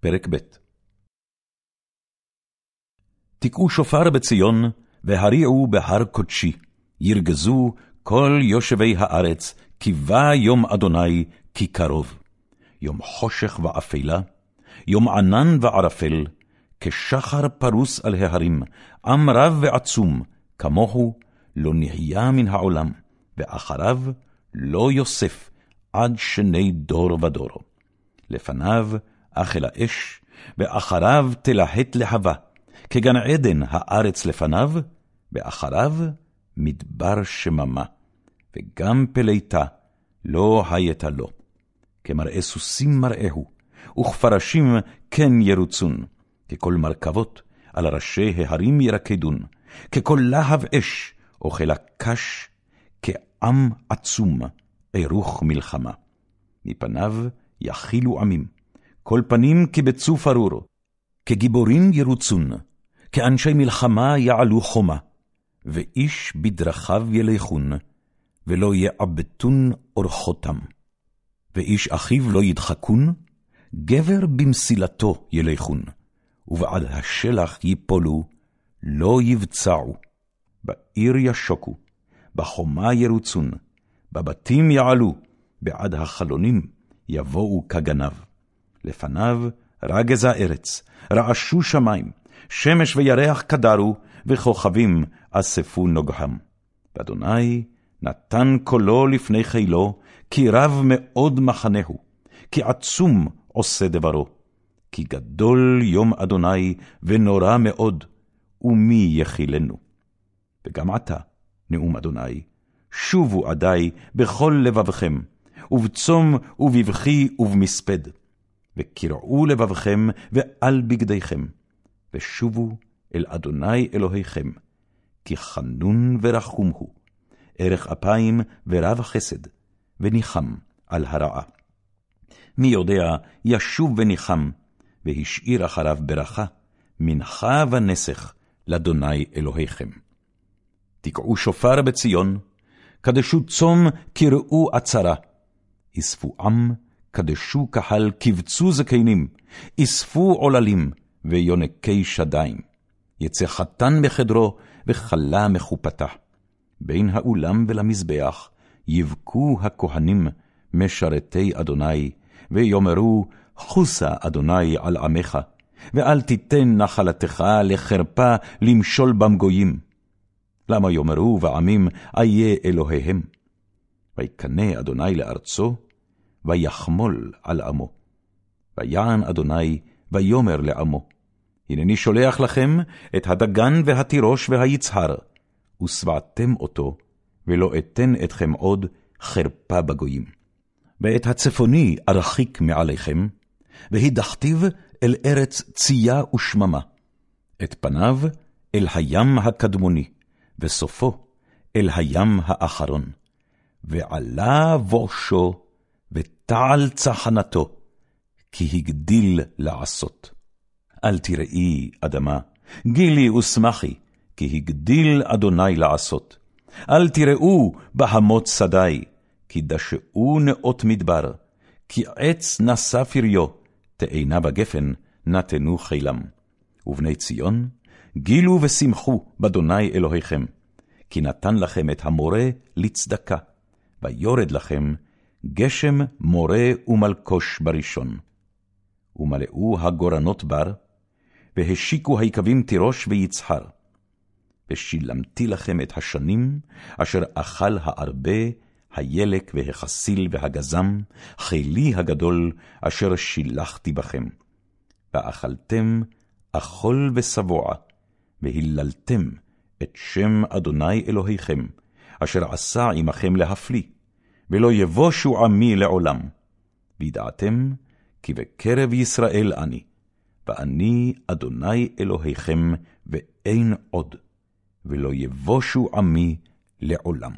פרק ב' תקעו שופר בציון, והריעו בהר קודשי, ירגזו כל יושבי הארץ, כי בא יום אדוני, כי קרוב. יום חושך ואפלה, יום ענן וערפל, כשחר פרוס על ההרים, עם רב ועצום, כמוהו לא נהיה מן העולם, ואחריו לא יוסף, עד שני דור ודור. לפניו אך אל האש, ואחריו תלהט להבה, כגן עדן הארץ לפניו, ואחריו מדבר שממה, וגם פליטה לא הייתה לו. כמראה סוסים מראהו, וכפרשים כן ירוצון, ככל מרכבות על ראשי ההרים ירקדון, ככל להב אש, אוכל הקש, כעם עצום, ערוך מלחמה. מפניו יכילו עמים, כל פנים כבצוף ארור, כגיבורים ירוצון, כאנשי מלחמה יעלו חומה, ואיש בדרכיו ילכון, ולא יעבטון אורחותם. ואיש אחיו לא ידחקון, גבר במסילתו ילכון, ובעד השלח יפולו, לא יבצעו. בעיר ישוקו, בחומה ירוצון, בבתים יעלו, בעד החלונים יבואו כגנב. לפניו רגז הארץ, רעשו שמים, שמש וירח קדרו, וכוכבים אספו נוגהם. ואדוני נתן קולו לפני חילו, כי רב מאוד מחנהו, כי עצום עושה דברו. כי גדול יום אדוני, ונורא מאוד, ומי יכילנו? וגם עתה, נאום אדוני, שובו עדי בכל לבבכם, ובצום ובבכי ובמספד. וקרעו לבבכם ועל בגדיכם, ושובו אל אדוני אלוהיכם, כי חנון ורחום הוא, ערך אפיים ורב החסד, וניחם על הרעה. מי יודע, ישוב וניחם, והשאיר אחריו ברכה, מנחה ונסך לאדוני אלוהיכם. תקעו שופר בציון, קדשו צום, קראו עצרה, אספו עם, קדשו קהל, קבצו זקנים, אספו עוללים, ויונקי שדיים. יצא חתן מחדרו, וכלה מחופתה. בין האולם ולמזבח, יבכו הכהנים, משרתי אדוני, ויאמרו, חוסה אדוני על עמך, ואל תיתן נחלתך לחרפה למשול בם גויים. למה יאמרו בעמים, איה אלוהיהם? ויקנא אדוני לארצו, ויחמול על עמו. ויען אדוני, ויאמר לעמו, הנני שולח לכם את הדגן והתירוש והיצהר, ושבעתם אותו, ולא אתן אתכם עוד חרפה בגויים. ואת הצפוני ארחיק מעליכם, והידחתיו אל ארץ צייה ושממה, את פניו אל הים הקדמוני, וסופו אל הים האחרון. ועלה בושו, ותעל צחנתו, כי הגדיל לעשות. אל תראי, אדמה, גילי ושמחי, כי הגדיל אדוני לעשות. אל תראו בהמות שדי, כי דשאו נאות מדבר, כי עץ נשא פריו, תאנה בגפן, נתנו חילם. ובני ציון, גילו ושמחו באדוני אלוהיכם, כי נתן לכם את המורה לצדקה, ויורד לכם גשם מורה ומלקוש בראשון. ומלאו הגורנות בר, והשיקו היקבים תירוש ויצהר. ושילמתי לכם את השנים, אשר אכל הארבה, הילק והחסיל והגזם, חילי הגדול, אשר שילחתי בכם. ואכלתם אכול ושבוע, והיללתם את שם אדוני אלוהיכם, אשר עשה עמכם להפליא, ולא יבושו עמי לעולם. וידעתם כי בקרב ישראל אני, ואני אדוני אלוהיכם, ואין עוד, ולא יבושו עמי לעולם.